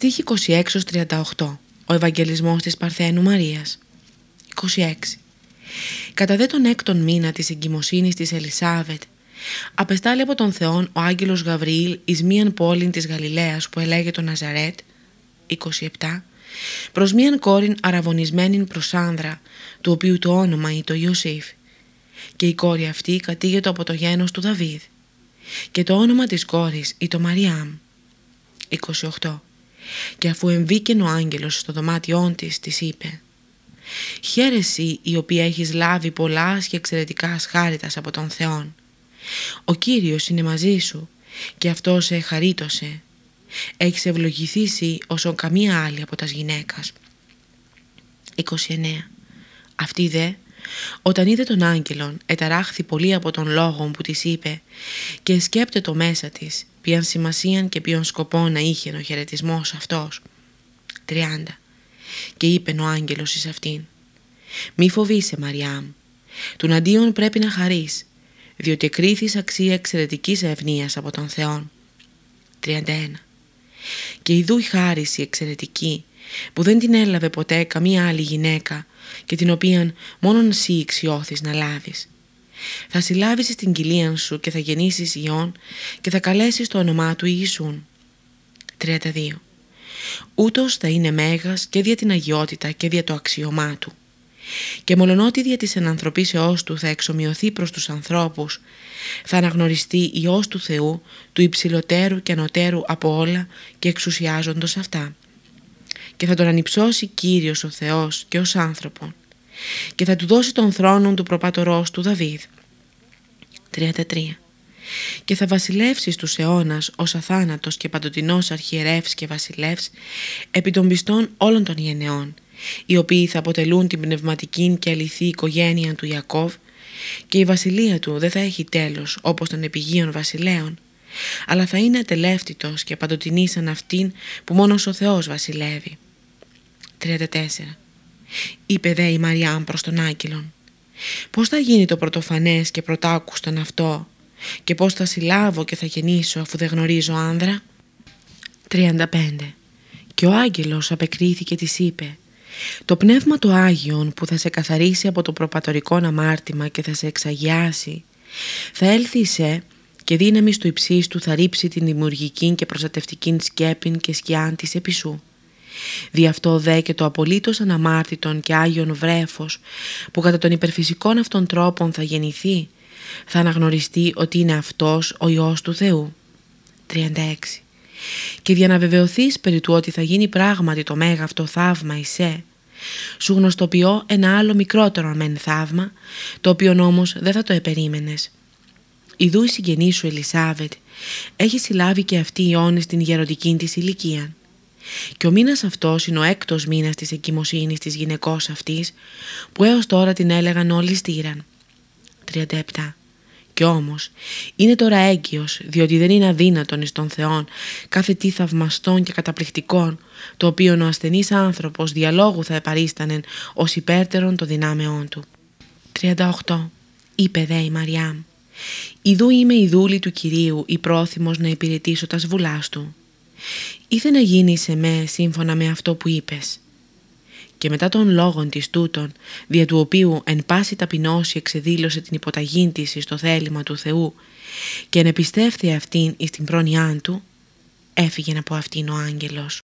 Στίχη 26-38 Ο Ευαγγελισμός της Παρθένου Μαρίας. 26 Κατά δε τον έκτον μήνα της εγκυμοσύνης της Ελισάβετ απεστάλλει από τον Θεόν ο άγγελος Γαβριήλ εις μίαν πόλην της Γαλιλαίας που ελέγε το Ναζαρέτ 27 προς μίαν κόρην αραβωνισμένην προς άνδρα του οποίου το όνομα είναι το Ιωσήφ. Και η κόρη αυτή κατήγεται από το γένος του Δαβίδ. Και το όνομα της κόρης είναι το Μαριάμ 28 και αφού εμβήκεν ο άγγελος στο δωμάτιόν της, της είπε «Χαίρεσαι η οποία έχεις λάβει πολλά και εξαιρετικά σχάριτας από τον Θεόν. Ο Κύριος είναι μαζί σου και αυτός σε χαρίτωσε. Έχεις ευλογηθήσει όσο καμία άλλη από τας γυναίκας». 29. Αυτή δε, όταν είδε τον άγγελον, εταράχθη πολύ από τον λόγο που της είπε και σκέπτε το μέσα της ποιαν σημασίαν και ποιον σκοπό να είχε ο χαιρετισμός αυτός. 30. Και είπε ο άγγελος εις αυτήν «Μη φοβείσαι Μαριάμ, του αντίον πρέπει να χαρείς, διότι εκρίθης αξία εξαιρετικής ευνίας από τον Θεόν». 31. Και ειδού η χάριση εξαιρετική που δεν την έλαβε ποτέ καμία άλλη γυναίκα και την οποίαν μόνον εσύ ηξιώθεις να λάβεις θα συλλάβεις την κοιλία σου και θα γεννήσεις ιών και θα καλέσεις το όνομά του Ιησούν. 32. Ούτως θα είναι μέγας και δια την αγιότητα και δια το αξιωμά του. Και μολονότι δια της ενανθρωπίσεώς του θα εξομοιωθεί προς τους ανθρώπους, θα αναγνωριστεί Υιός του Θεού, του υψηλότερου και ανωτέρου από όλα και εξουσιάζοντος αυτά. Και θα τον ανυψώσει Κύριος ο Θεός και ως άνθρωπον και θα του δώσει τον θρόνο του προπατορός του Δαβίδ. 33. Και θα βασιλεύσει στους αιώνας ως αθάνατος και παντοτινός αρχιερεύς και βασιλεύς επί των πιστών όλων των γενεών, οι οποίοι θα αποτελούν την πνευματική και αληθή οικογένεια του Ιακώβ και η βασιλεία του δεν θα έχει τέλος όπως των επιγείων βασιλέων, αλλά θα είναι ατελεύτητος και παντοτινής σαν αυτήν που μόνος ο Θεός βασιλεύει. 34 είπε δε η Μαριάν προς τον Άγγελον. Πώς θα γίνει το πρωτοφανές και πρωτάκουστον αυτό και πώς θα συλλάβω και θα γεννήσω αφού δεν γνωρίζω άνδρα; 35. Και ο άγγελος απεκρίθηκε της είπε «Το πνεύμα του Άγιον που θα σε καθαρίσει από το προπατορικό αμάρτημα και θα σε εξαγιάσει θα έλθει σε και δύναμη του υψίστου θα ρίψει την δημιουργική και προστατευτική σκέπην και σκιάν της επί σου. Δι' αυτό δε και το απολύτως αναμάρτητον και Άγιον βρέφος που κατά των υπερφυσικών αυτών τρόπων θα γεννηθεί θα αναγνωριστεί ότι είναι αυτός ο Υιός του Θεού. 36. Και για να βεβαιωθείς περί του ότι θα γίνει πράγματι το μέγα αυτό θαύμα εισέ, σου γνωστοποιώ ένα άλλο μικρότερο μεν θαύμα, το οποίο όμως δεν θα το επερίμενες. Ιδού η συγγενή σου Ελισάβετ έχει συλλάβει και αυτή η αιώνες την γεροντική της ηλικία. Και ο μήνας αυτός είναι ο έκτος μήνας της εγκυμοσύνης της γυναικός αυτής που έως τώρα την έλεγαν όλοι στήραν. 37. Κι όμως είναι τώρα έγκυος διότι δεν είναι αδύνατον εις τον Θεόν κάθε τι θαυμαστών και καταπληκτικών το οποίο ο ασθενής άνθρωπος διαλόγου θα επαρίστανεν ως υπέρτερον των δυνάμεών του. 38. Είπε δε η Μαριάμ «Ιδού είμαι η δούλη του Κυρίου η πρόθυμος να υπηρετήσω τα σβουλάς του» ήθε να γίνει σε με σύμφωνα με αυτό που είπες. Και μετά των λόγων της τούτων, δια του οποίου εν πάση ταπεινώση εξεδήλωσε την υποταγή της στο θέλημα του Θεού και εν επιστεύθη αυτήν εις την πρόνοιά του, έφυγε από αυτήν ο άγγελος.